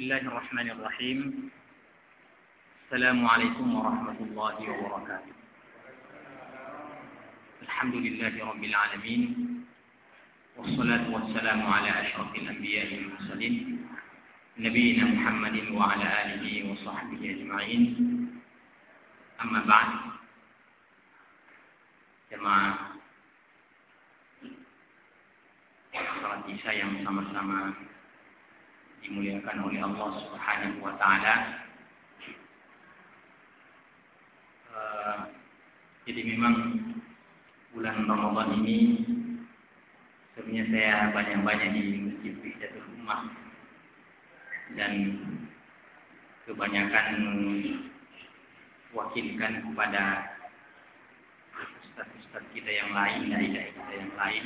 بسم الله الرحمن الرحيم السلام عليكم ورحمة الله وبركاته الحمد لله رب العالمين والصلاة والسلام على أشرف الأنبياء والمرسلين نبينا محمد وعلى آله وصحبه أجمعين أما بعد jemaah salat isya yang sama-sama dimuliakan oleh Allah Subhanahu wa taala. Uh, jadi memang bulan Ramadan ini sebenarnya saya banyak-banyak di Masjid Wihdatul Ummah dan kebanyakan wakilkan kepada ustaz-ustaz kita yang lain, dari kita yang lain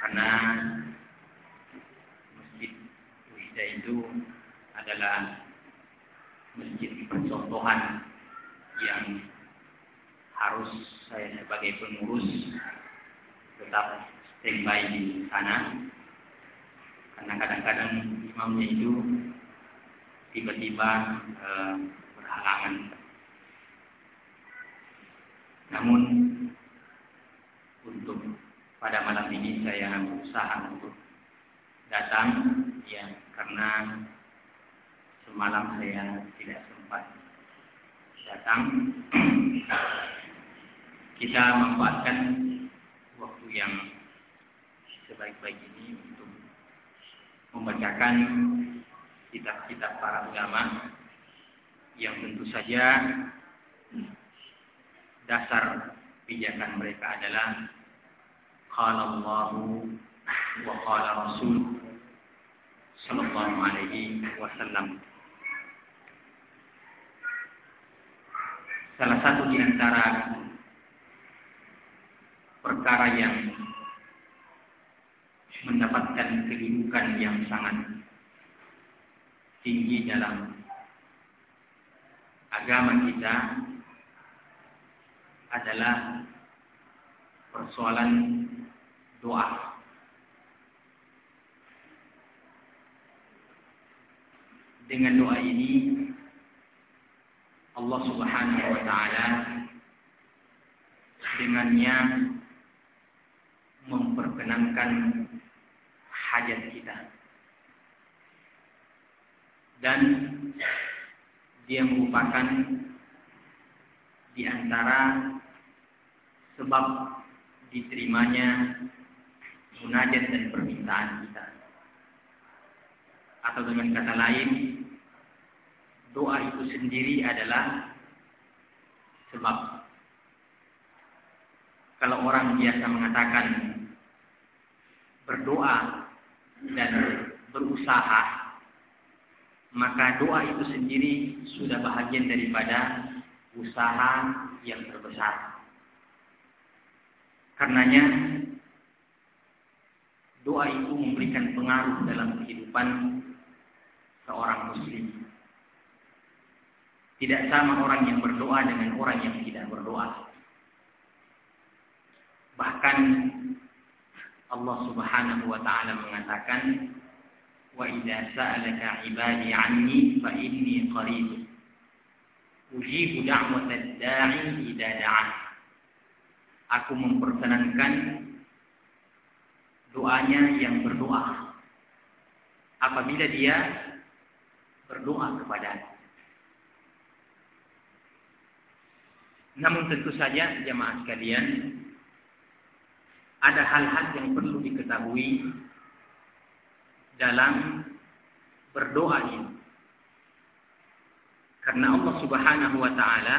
karena Wihda itu adalah masjid percontohan yang harus saya sebagai pengurus tetap standby di sana karena kadang-kadang imamnya itu tiba-tiba e, berhalangan. Namun untuk pada malam ini saya berusaha untuk datang ya karena semalam saya tidak sempat datang. Kita memanfaatkan waktu yang sebaik-baik ini untuk membacakan kitab-kitab para ulama yang tentu saja dasar pijakan mereka adalah qala Allahu wa qala Rasul Sallallahu Alaihi Wasallam. Salah satu di antara perkara yang mendapatkan kedudukan yang sangat tinggi dalam agama kita adalah persoalan doa. Dengan doa ini Allah Subhanahu wa taala dengannya memperkenankan hajat kita. Dan dia merupakan di antara sebab diterimanya munajat dan permintaan kita. Atau dengan kata lain, doa itu sendiri adalah sebab. Kalau orang biasa mengatakan berdoa dan berusaha, maka doa itu sendiri sudah bahagian daripada usaha yang terbesar. Karenanya doa itu memberikan pengaruh dalam kehidupan seorang muslim. Tidak sama orang yang berdoa dengan orang yang tidak berdoa. Bahkan Allah Subhanahu wa taala mengatakan, "Wa idza sa'alaka 'ibadi 'anni fa inni qarib." Ujibu da'watad da'i idza. Aku memperkenankan doanya yang berdoa. Apabila dia berdoa kepada Namun tentu saja jemaah sekalian ada hal-hal yang perlu diketahui dalam berdoa ini. Karena Allah Subhanahu wa taala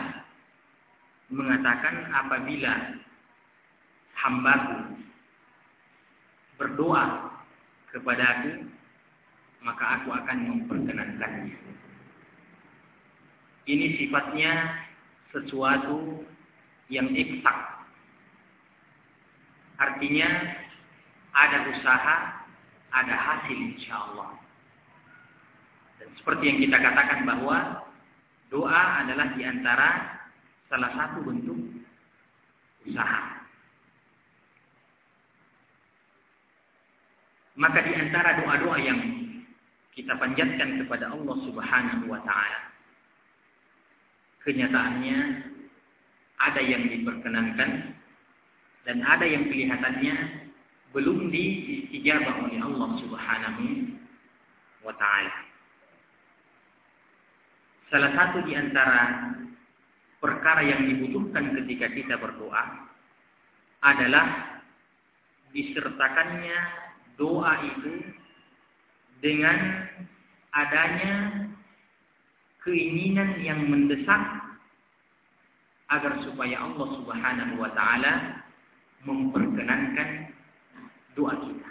mengatakan apabila hambaku berdoa kepadaku maka aku akan memperkenankannya. Ini sifatnya sesuatu yang eksak. Artinya ada usaha, ada hasil insya Allah. Dan seperti yang kita katakan bahwa doa adalah di antara salah satu bentuk usaha. Maka di antara doa-doa yang kita panjatkan kepada Allah Subhanahu wa taala. Kenyataannya ada yang diperkenankan dan ada yang kelihatannya belum diistijabah oleh Allah Subhanahu wa taala. Salah satu di antara perkara yang dibutuhkan ketika kita berdoa adalah disertakannya doa itu dengan adanya keinginan yang mendesak agar supaya Allah Subhanahu wa taala memperkenankan doa kita.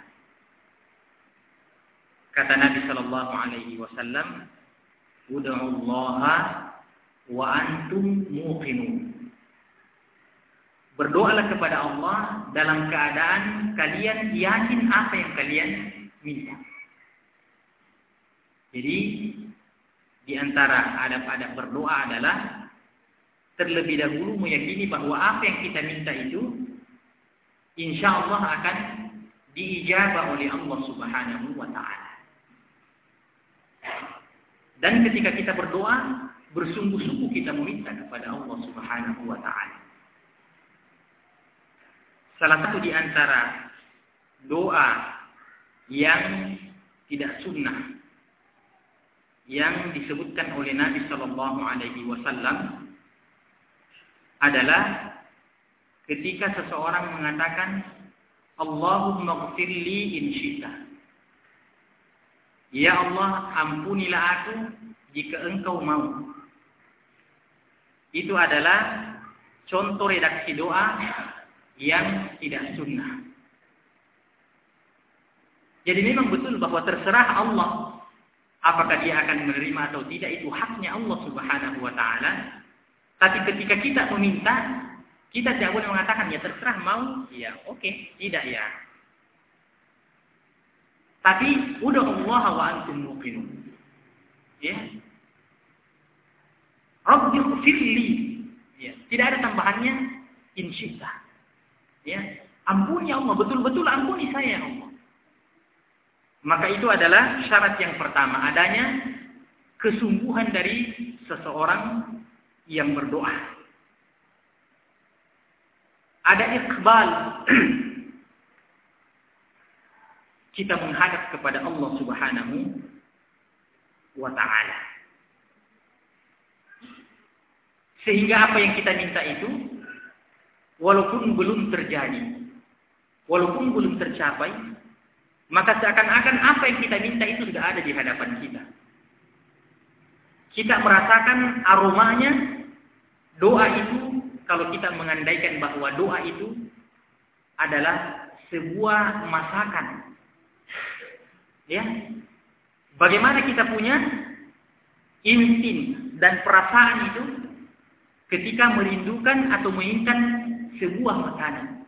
Kata Nabi sallallahu alaihi wasallam, "Ud'u Allah wa antum muqinun." Berdoalah kepada Allah dalam keadaan kalian yakin apa yang kalian minta. Jadi di antara adab-adab berdoa adalah terlebih dahulu meyakini bahwa apa yang kita minta itu insya Allah akan diijabah oleh Allah Subhanahu wa taala. Dan ketika kita berdoa, bersungguh-sungguh kita meminta kepada Allah Subhanahu wa taala. Salah satu di antara doa yang tidak sunnah yang disebutkan oleh Nabi Shallallahu Alaihi Wasallam adalah ketika seseorang mengatakan Allahumma gfirli in syita. Ya Allah, ampunilah aku jika engkau mau. Itu adalah contoh redaksi doa yang tidak sunnah. Jadi memang betul bahwa terserah Allah apakah dia akan menerima atau tidak itu haknya Allah Subhanahu wa taala. Tapi ketika kita meminta, kita tidak boleh mengatakan ya terserah mau, ya oke, okay. tidak ya. Tapi udah Allah wa antum muqinun. Ya. Rabbi firli. Ya, tidak ada tambahannya insyaallah. Ya, ampuni ya Allah, betul-betul ampuni saya ya Allah. Maka itu adalah syarat yang pertama, adanya kesungguhan dari seseorang yang berdoa. Ada iqbal. Kita menghadap kepada Allah Subhanahu wa taala. Sehingga apa yang kita minta itu walaupun belum terjadi, walaupun belum tercapai, maka seakan-akan apa yang kita minta itu sudah ada di hadapan kita. Kita merasakan aromanya, doa itu, kalau kita mengandaikan bahwa doa itu adalah sebuah masakan. Ya, Bagaimana kita punya insting dan perasaan itu ketika merindukan atau menginginkan sebuah makanan.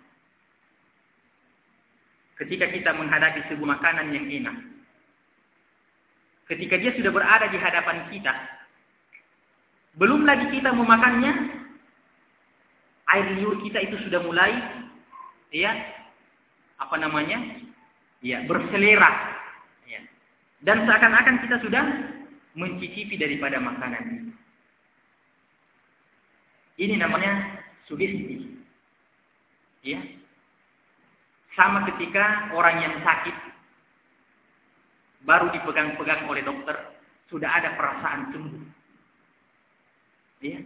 Ketika kita menghadapi sebuah makanan yang enak. Ketika dia sudah berada di hadapan kita. Belum lagi kita memakannya. Air liur kita itu sudah mulai. Ya. Apa namanya? Ya, berselera. Ya. Dan seakan-akan kita sudah mencicipi daripada makanan ini. namanya sugesti. Ya. Sama ketika orang yang sakit baru dipegang-pegang oleh dokter, sudah ada perasaan sembuh. Ya.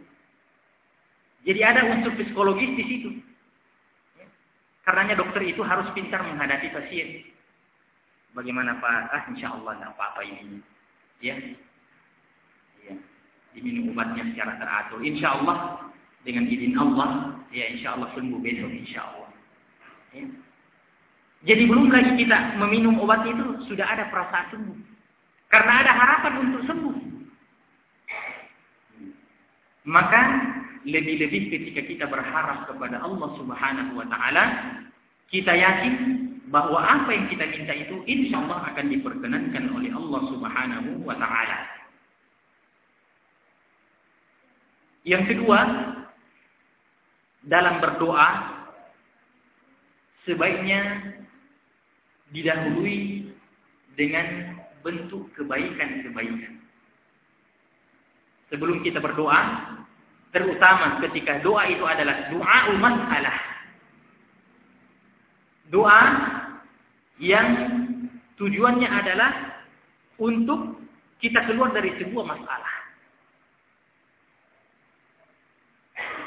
Jadi ada unsur psikologis di situ. Ya. Karenanya dokter itu harus pintar menghadapi pasien. Bagaimana Pak? Ah, insya Allah tidak apa-apa ini. Ya. ya. Diminum obatnya secara teratur. Insya Allah dengan izin Allah, ya insya Allah sembuh besok insya Allah. Ya. Jadi belum lagi kita meminum obat itu sudah ada perasaan sembuh. Karena ada harapan untuk sembuh. Maka lebih-lebih ketika kita berharap kepada Allah Subhanahu wa taala, kita yakin bahwa apa yang kita minta itu insya Allah akan diperkenankan oleh Allah Subhanahu wa taala. Yang kedua, dalam berdoa sebaiknya didahului dengan bentuk kebaikan-kebaikan. Sebelum kita berdoa, terutama ketika doa itu adalah doa umat Allah. Doa yang tujuannya adalah untuk kita keluar dari sebuah masalah.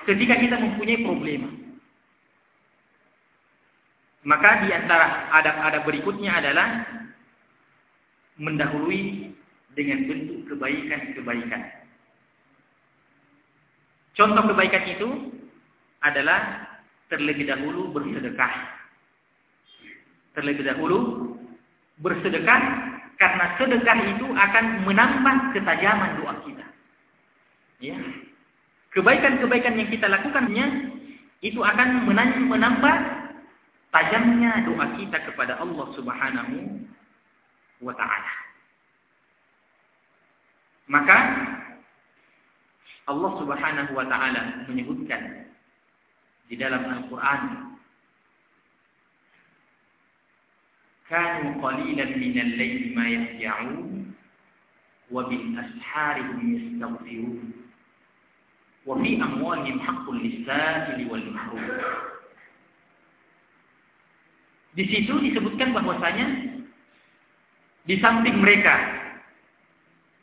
Ketika kita mempunyai problema, maka di antara adab-adab berikutnya adalah mendahului dengan bentuk kebaikan-kebaikan. Contoh kebaikan itu adalah terlebih dahulu bersedekah. Terlebih dahulu bersedekah karena sedekah itu akan menambah ketajaman doa kita. Ya. Kebaikan-kebaikan yang kita lakukannya itu akan menambah tajamnya doa kita kepada Allah Subhanahu wa taala. Maka Allah Subhanahu wa taala menyebutkan di dalam Al-Qur'an Kanu qalilan minal layli ma yahja'un wa bil ashari hum yastaghfirun wa fi amwalihim haqqul lis-sa'ili wal mahrum di situ disebutkan bahwasanya di samping mereka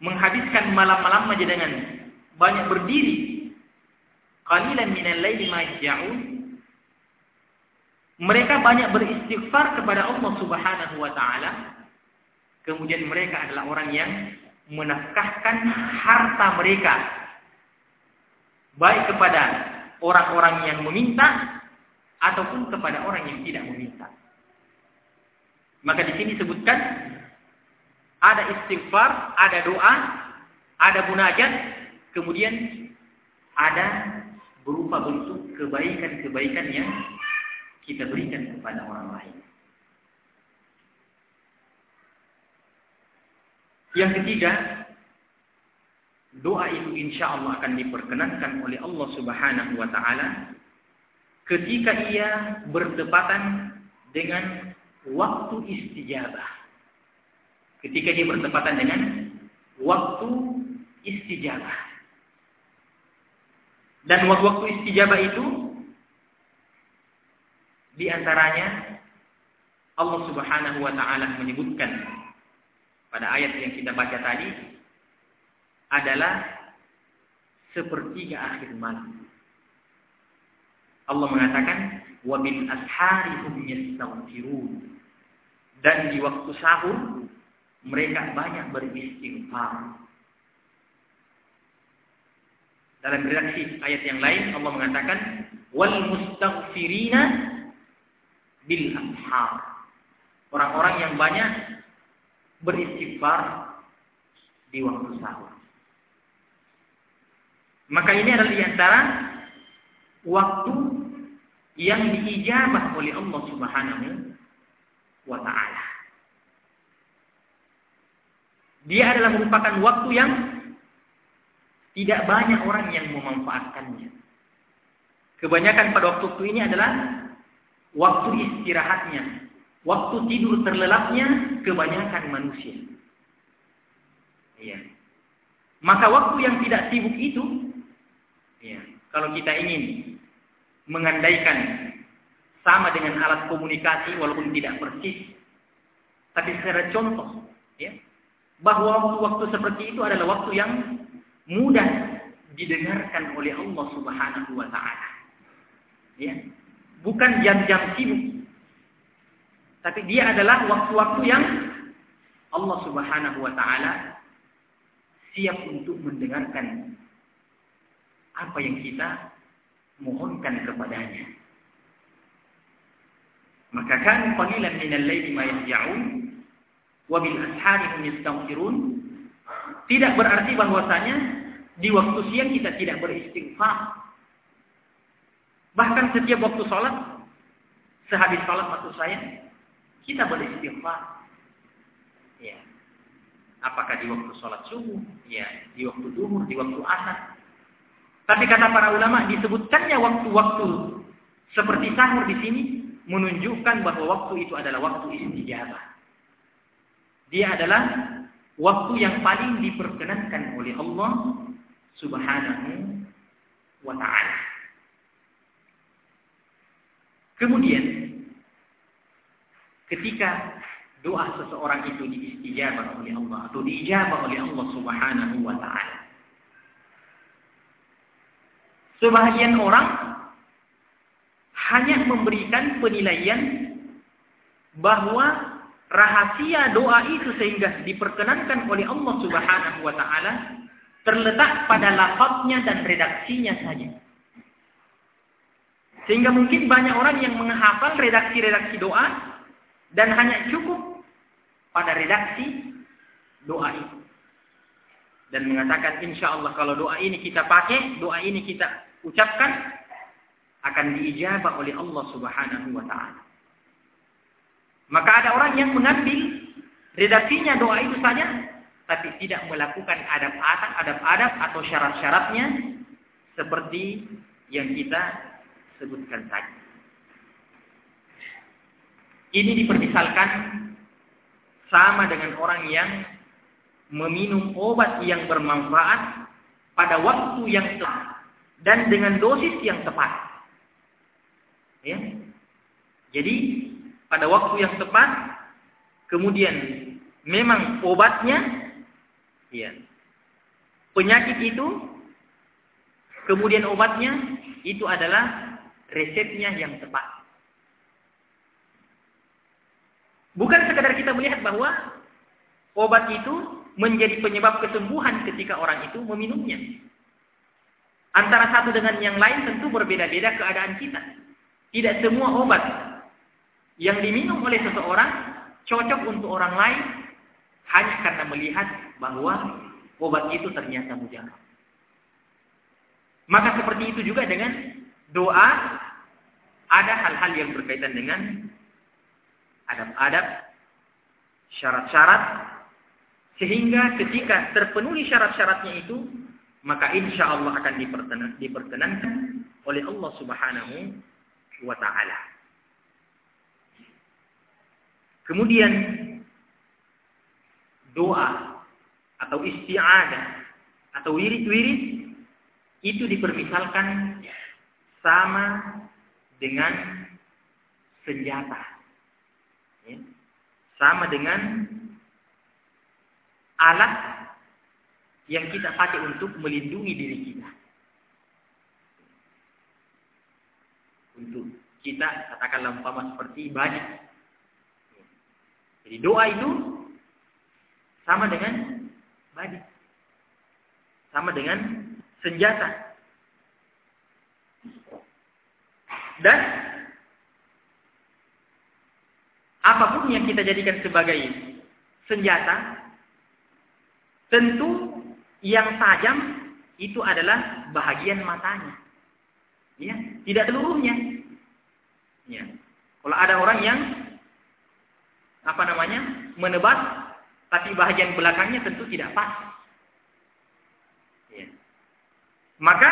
menghabiskan malam-malam aja dengan banyak berdiri. Qalilan minal laili ma mereka banyak beristighfar kepada Allah Subhanahu wa taala. Kemudian mereka adalah orang yang menafkahkan harta mereka. Baik kepada orang-orang yang meminta ataupun kepada orang yang tidak meminta maka di sini disebutkan ada istighfar, ada doa, ada munajat, kemudian ada berupa bentuk kebaikan-kebaikan yang kita berikan kepada orang lain. Yang ketiga, doa itu insya Allah akan diperkenankan oleh Allah Subhanahu wa taala ketika ia bertepatan dengan waktu istijabah. Ketika dia bertepatan dengan waktu istijabah. Dan waktu-waktu istijabah itu di antaranya Allah Subhanahu wa taala menyebutkan pada ayat yang kita baca tadi adalah sepertiga akhir malam. Allah mengatakan wa bil ashari hum yastaghfirun dan di waktu sahur mereka banyak beristighfar. Dalam redaksi ayat yang lain Allah mengatakan wal mustaghfirina bil ashar. Orang-orang yang banyak beristighfar di waktu sahur. Maka ini adalah di antara waktu yang diijabah oleh Allah Subhanahu wa taala. Dia adalah merupakan waktu yang tidak banyak orang yang memanfaatkannya. Kebanyakan pada waktu itu ini adalah waktu istirahatnya, waktu tidur terlelapnya kebanyakan manusia. Iya. Maka waktu yang tidak sibuk itu, ya, kalau kita ingin mengandaikan sama dengan alat komunikasi walaupun tidak persis. Tapi secara contoh, ya, bahwa waktu-waktu seperti itu adalah waktu yang mudah didengarkan oleh Allah Subhanahu wa taala. Ya. Bukan jam-jam sibuk. Tapi dia adalah waktu-waktu yang Allah Subhanahu wa taala siap untuk mendengarkan apa yang kita mohonkan kepadanya. Maka kan qalilan minal laili ma yahja'un wa bil ashari yastaghfirun. Tidak berarti bahwasanya di waktu siang kita tidak beristighfar. Bahkan setiap waktu sholat, sehabis sholat maksud saya, kita beristighfar. Ya. Apakah di waktu sholat subuh, ya, di waktu duhur, di waktu asar. Tapi kata para ulama disebutkannya waktu-waktu seperti sahur di sini menunjukkan bahwa waktu itu adalah waktu istijabah. Dia adalah waktu yang paling diperkenankan oleh Allah Subhanahu wa taala. Kemudian ketika doa seseorang itu diistijabah oleh Allah atau diijabah oleh Allah Subhanahu wa taala. Sebahagian orang hanya memberikan penilaian bahwa rahasia doa itu sehingga diperkenankan oleh Allah Subhanahu wa taala terletak pada lafaznya dan redaksinya saja. Sehingga mungkin banyak orang yang menghafal redaksi-redaksi doa dan hanya cukup pada redaksi doa itu. Dan mengatakan insya Allah kalau doa ini kita pakai, doa ini kita ucapkan, akan diijabah oleh Allah subhanahu wa ta'ala. Maka ada orang yang mengambil redaksinya doa itu saja, tapi tidak melakukan adab-adab adab-adab atau syarat-syaratnya seperti yang kita sebutkan tadi. Ini dipermisalkan sama dengan orang yang meminum obat yang bermanfaat pada waktu yang tepat dan dengan dosis yang tepat. Ya. Jadi pada waktu yang tepat kemudian memang obatnya ya penyakit itu kemudian obatnya itu adalah resepnya yang tepat. Bukan sekadar kita melihat bahwa obat itu menjadi penyebab kesembuhan ketika orang itu meminumnya. Antara satu dengan yang lain tentu berbeda-beda keadaan kita. Tidak semua obat yang diminum oleh seseorang cocok untuk orang lain hanya karena melihat bahwa obat itu ternyata mujarab. Maka seperti itu juga dengan doa ada hal-hal yang berkaitan dengan adab-adab, syarat-syarat, sehingga ketika terpenuhi syarat-syaratnya itu, maka insya Allah akan diperkenankan oleh Allah Subhanahu wa Ta'ala. Kemudian doa atau isti'adah atau wirid-wirid itu dipermisalkan sama dengan senjata. Ya. Sama dengan alat yang kita pakai untuk melindungi diri kita. Untuk kita katakanlah umpama seperti ibadah. Jadi doa itu sama dengan badik. Sama dengan senjata. Dan apa pun yang kita jadikan sebagai senjata, tentu yang tajam itu adalah bahagian matanya. Ya, tidak seluruhnya. Ya. Kalau ada orang yang apa namanya? menebas tapi bahagian belakangnya tentu tidak pas. Ya. Maka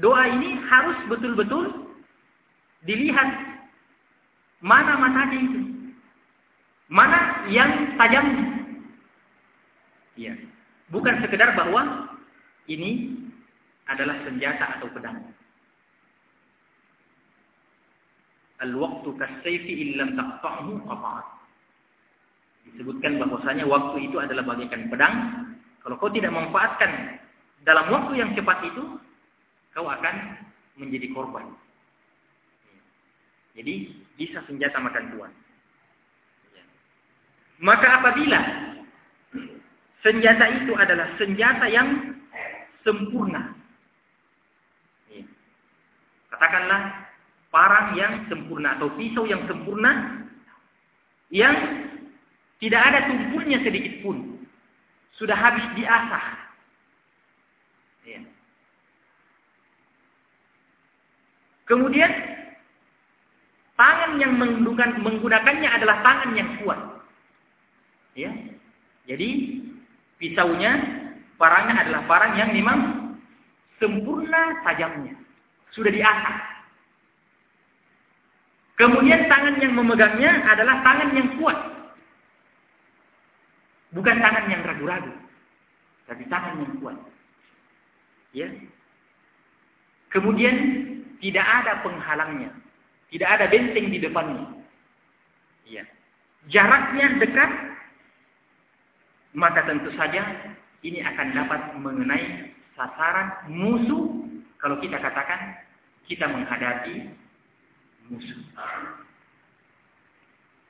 doa ini harus betul-betul dilihat mana matanya itu. Mana yang tajam? Ya. Bukan sekedar bahwa ini adalah senjata atau pedang. Al-waqtu kasayfi illam taqta'hu qata'at. Disebutkan bahwasanya waktu itu adalah bagaikan pedang. Kalau kau tidak memanfaatkan dalam waktu yang cepat itu, kau akan menjadi korban. Jadi bisa senjata makan tuan. Maka apabila senjata itu adalah senjata yang sempurna. Katakanlah parang yang sempurna atau pisau yang sempurna yang tidak ada tumpulnya sedikit pun. Sudah habis diasah. Kemudian tangan yang menggunakannya adalah tangan yang kuat. Ya. Jadi pisaunya parangnya adalah parang yang memang sempurna tajamnya. Sudah diasah. Kemudian tangan yang memegangnya adalah tangan yang kuat. Bukan tangan yang ragu-ragu, tapi tangan yang kuat. Ya. Kemudian tidak ada penghalangnya, tidak ada benteng di depannya. Ya. Jaraknya dekat, maka tentu saja ini akan dapat mengenai sasaran musuh kalau kita katakan kita menghadapi musuh.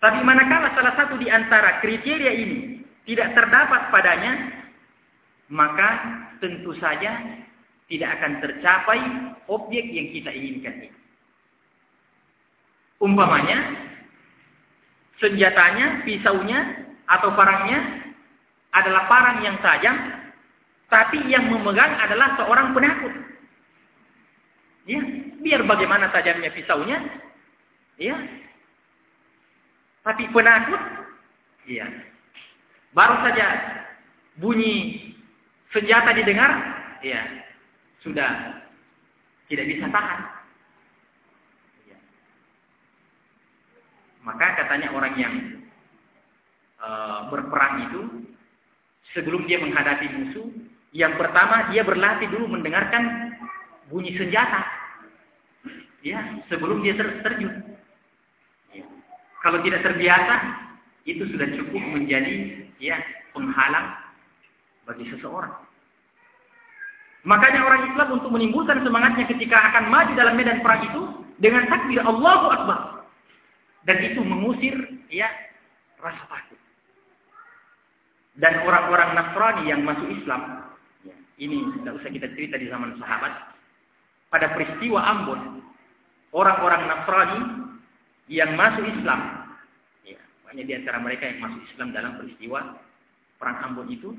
Tapi manakala salah satu di antara kriteria ini tidak terdapat padanya, maka tentu saja tidak akan tercapai objek yang kita inginkan ini. Umpamanya, senjatanya, pisaunya, atau parangnya adalah parang yang tajam, tapi yang memegang adalah seorang penakut. Ya, biar bagaimana tajamnya pisaunya, ya. Tapi penakut, ya. Baru saja bunyi senjata didengar, ya, sudah tidak bisa tahan. Ya. Maka katanya orang yang uh, berperang itu sebelum dia menghadapi musuh, yang pertama dia berlatih dulu mendengarkan bunyi senjata. Ya, sebelum dia ter terjun. Ya. Kalau tidak terbiasa, itu sudah cukup menjadi ya penghalang bagi seseorang. Makanya orang Islam untuk menimbulkan semangatnya ketika akan maju dalam medan perang itu dengan takbir Allahu Akbar. Dan itu mengusir ya rasa takut. Dan orang-orang Nasrani yang masuk Islam, ya, ini tidak usah kita cerita di zaman sahabat, pada peristiwa Ambon, orang-orang Nasrani yang masuk Islam, ya, banyak di antara mereka yang masuk Islam dalam peristiwa perang Ambon itu,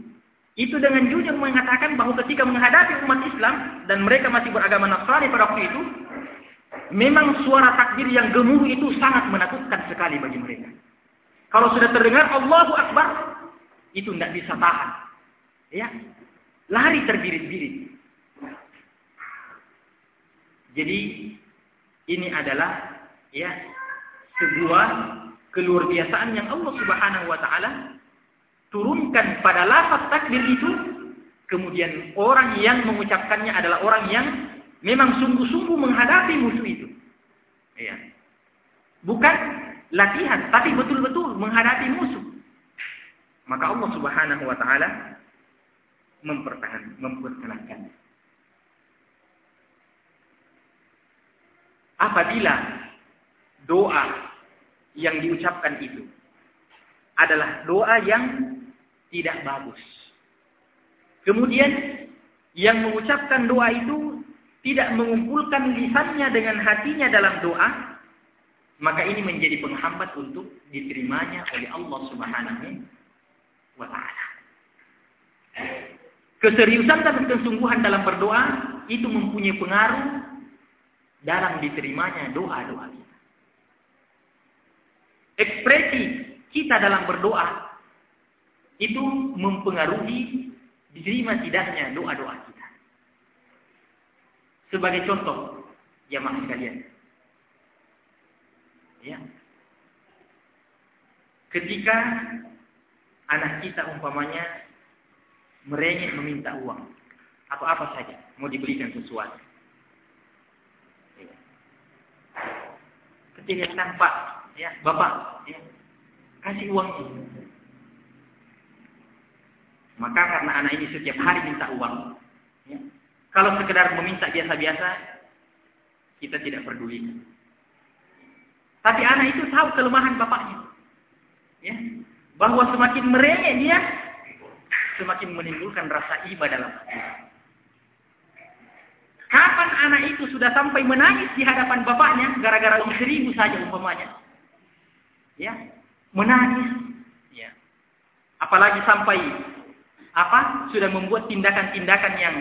itu dengan jujur mengatakan bahwa ketika menghadapi umat Islam dan mereka masih beragama Nasrani pada waktu itu, memang suara takbir yang gemuruh itu sangat menakutkan sekali bagi mereka. Kalau sudah terdengar Allahu Akbar, itu tidak bisa tahan. Ya, lari terbirit-birit. Jadi ini adalah ya sebuah keluar biasaan yang Allah Subhanahu wa taala turunkan pada lafaz takbir itu, kemudian orang yang mengucapkannya adalah orang yang memang sungguh-sungguh menghadapi musuh itu. Ya. Bukan latihan, tapi betul-betul menghadapi musuh. Maka Allah Subhanahu wa taala mempertahan memperkenankan. Apabila doa yang diucapkan itu adalah doa yang tidak bagus. Kemudian yang mengucapkan doa itu tidak mengumpulkan lisannya dengan hatinya dalam doa, maka ini menjadi penghambat untuk diterimanya oleh Allah Subhanahu wa taala. Keseriusan dan kesungguhan dalam berdoa itu mempunyai pengaruh dalam diterimanya doa-doa kita. Ekspresi kita dalam berdoa itu mempengaruhi diterima tidaknya doa-doa kita. Sebagai contoh, jamaah sekalian. Ya. Ketika anak kita umpamanya merengek meminta uang atau apa saja, mau dibelikan sesuatu. Ya. Ketika nampak, ya, Bapak, ya, kasih uang. Maka karena anak ini setiap hari minta uang, ya, kalau sekedar meminta biasa-biasa, kita tidak peduli. Tapi anak itu tahu kelemahan bapaknya. Ya, bahwa semakin merengek dia, semakin menimbulkan rasa iba dalam hati. Kapan anak itu sudah sampai menangis di hadapan bapaknya gara-gara seribu saja umpamanya? Ya, menangis. Ya. Apalagi sampai apa sudah membuat tindakan-tindakan yang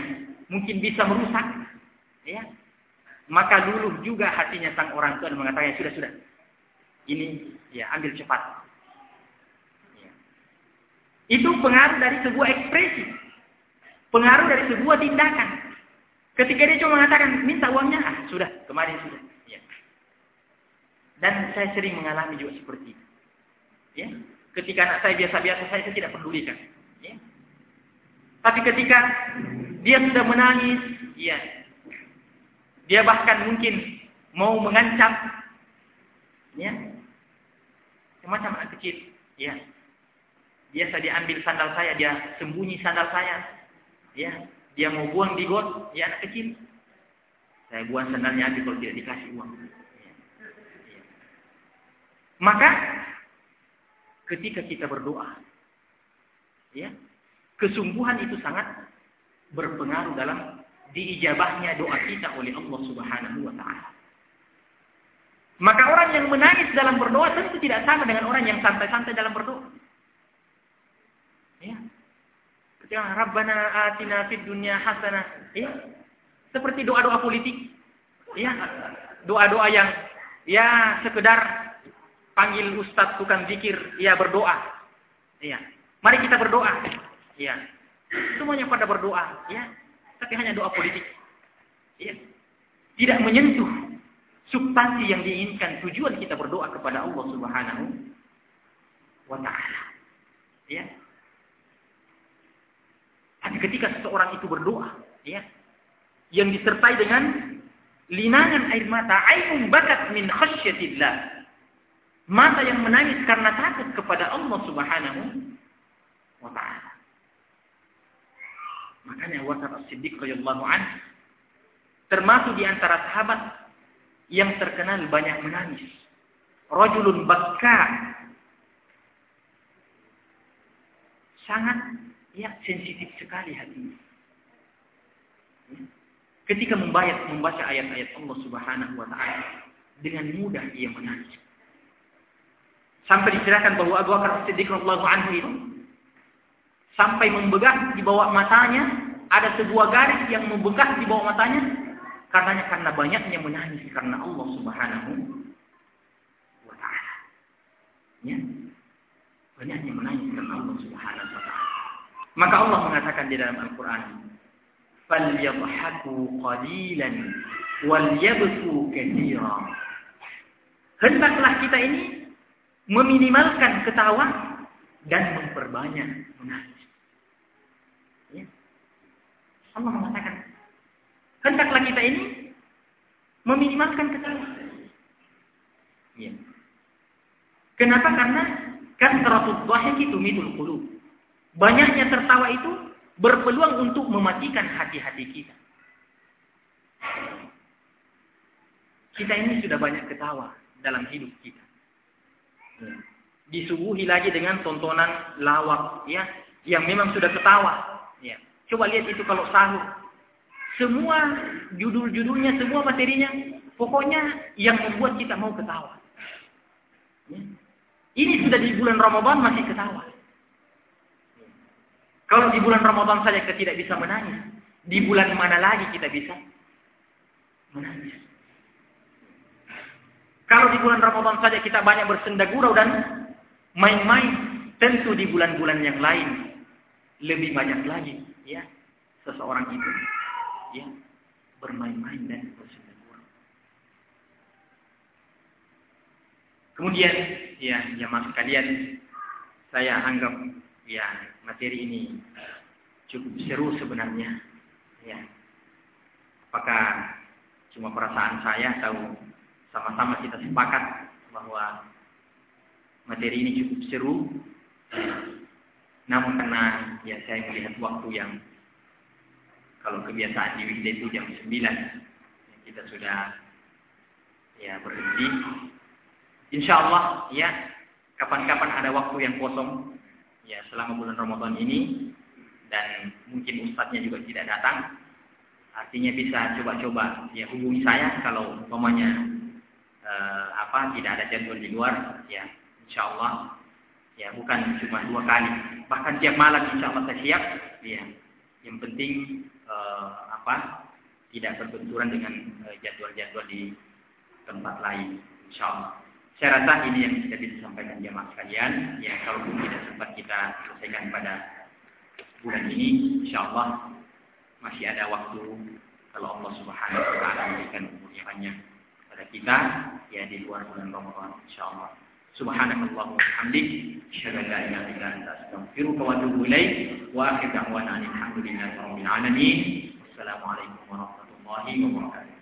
mungkin bisa merusak, ya, maka dulu juga hatinya sang orang tua mengatakan sudah sudah, ini ya ambil cepat. Itu pengaruh dari sebuah ekspresi, pengaruh dari sebuah tindakan. Ketika dia cuma mengatakan minta uangnya, ah sudah kemarin sudah. Ya. Dan saya sering mengalami juga seperti itu. Ya. Ketika anak saya biasa-biasa saya, saya tidak pedulikan. Ya. Tapi ketika dia sudah menangis, ya, dia bahkan mungkin mau mengancam, ya, semacam anak kecil, ya. Biasa dia ambil sandal saya, dia sembunyi sandal saya, ya. Dia mau buang di got, ya anak kecil. Saya buang sandalnya habis kalau tidak dikasih uang. Ya. Ya. Maka ketika kita berdoa. Ya. Kesungguhan itu sangat berpengaruh dalam diijabahnya doa kita oleh Allah Subhanahu wa taala. Maka orang yang menangis dalam berdoa tentu tidak sama dengan orang yang santai-santai dalam berdoa. Ya. Ketika Rabbana atina fid dunya hasanah, ya. Seperti doa-doa politik. Ya. Doa-doa yang ya sekedar panggil ustaz tukang zikir, ya berdoa. Iya. Mari kita berdoa. Iya. Semuanya pada berdoa, ya. Tapi hanya doa politik. Iya. Tidak menyentuh substansi yang diinginkan tujuan kita berdoa kepada Allah Subhanahu wa taala. Ya. Tapi ketika seseorang itu berdoa, ya, yang disertai dengan linangan air mata, ainun bakat min khasyatillah. Mata yang menangis karena takut kepada Allah Subhanahu wa taala. Makanya Wasar As-Siddiq radhiyallahu termasuk di antara sahabat yang terkenal banyak menangis. Rajulun bakka sangat ya sensitif sekali hatinya. Ketika membaca membaca ayat-ayat Allah Subhanahu wa taala dengan mudah ia menangis. Sampai diceritakan bahwa Abu Bakar Siddiq radhiyallahu anhu itu sampai membekas di bawah matanya, ada sebuah garis yang membekas di bawah matanya karenanya karena banyaknya menangis karena Allah Subhanahu wa taala. Ya. Banyaknya menangis karena Allah Subhanahu wa taala. Maka Allah mengatakan di dalam Al-Qur'an, "Falyadhaku qalilan wal yabku katsiran." Hendaklah kita ini meminimalkan ketawa dan memperbanyak menangis. Ya. Allah mengatakan, hendaklah kita ini meminimalkan ketawa. Ya. Kenapa? Karena kan teratul itu midul qulub. Banyaknya tertawa itu berpeluang untuk mematikan hati-hati kita. Kita ini sudah banyak ketawa dalam hidup kita. Disuguhi lagi dengan tontonan lawak ya yang memang sudah ketawa ya. Coba lihat itu kalau sahur. Semua judul-judulnya, semua materinya pokoknya yang membuat kita mau ketawa. Ya. Ini sudah di bulan Ramadan masih ketawa. Kalau di bulan Ramadan saja kita tidak bisa menangis, di bulan mana lagi kita bisa menangis? Kalau di bulan Ramadan saja kita banyak bersenda gurau dan main-main, tentu di bulan-bulan yang lain lebih banyak lagi ya seseorang itu ya bermain-main dan bersenda gurau. Kemudian ya jamaah sekalian saya anggap ya materi ini cukup seru sebenarnya ya apakah cuma perasaan saya atau sama-sama kita sepakat bahwa materi ini cukup seru. Namun karena ya saya melihat waktu yang kalau kebiasaan di weekday itu jam 9 kita sudah ya berhenti. Insya Allah ya kapan-kapan ada waktu yang kosong ya selama bulan Ramadan ini dan mungkin ustadznya juga tidak datang artinya bisa coba-coba. Ya hubungi saya kalau umpamanya uh, apa tidak ada jadwal di luar ya insya Allah ya bukan cuma dua kali bahkan tiap malam insya Allah saya siap. Ya yang penting uh, apa tidak berbenturan dengan eh, jadwal-jadwal di tempat lain insya Allah saya rasa ini yang bisa disampaikan jamaah sekalian ya kalaupun tidak sempat kita selesaikan pada bulan ini insya Allah masih ada waktu kalau Allah Subhanahu wa taala memberikan umurnya banyak kepada kita ya di luar bulan Ramadan insyaallah. Subhanakallah wa hamdik, asyhadu la ilaha illa anta astaghfiruka wa atubu ilaik. Wa akhir da'wana alhamdulillahi rabbil alamin. Wassalamualaikum warahmatullahi wabarakatuh.